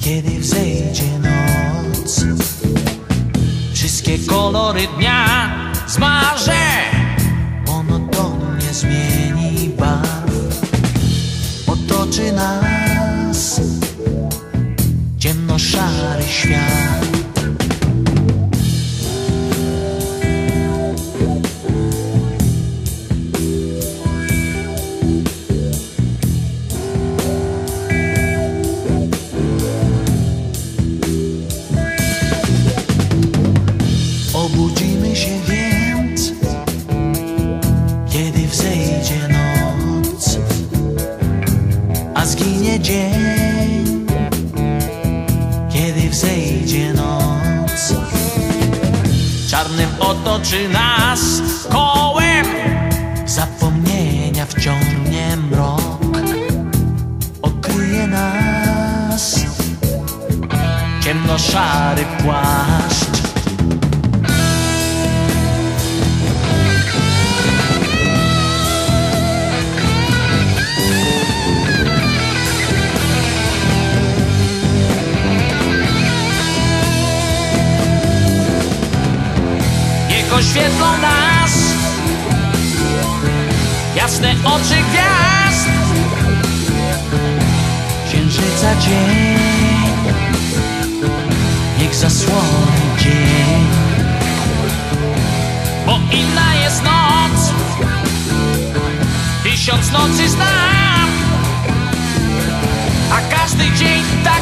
kiedy wzejdzie noc. Wszystkie kolory dnia zmarzę Monotonnie zmieni barw, otoczy nas ciemnoszary świat. A zginie dzień, kiedy wzejdzie noc. Czarnym otoczy nas kołem Zapomnienia wciągnie mrok, okryje nas ciemnoszary płaszcz. Jego świetlą nas. Jasne oczy gwiazd. Księżyca dzień, niech zasłoni. Dzień. Bo inna jest noc. Tysiąc nocy znam A każdy dzień taki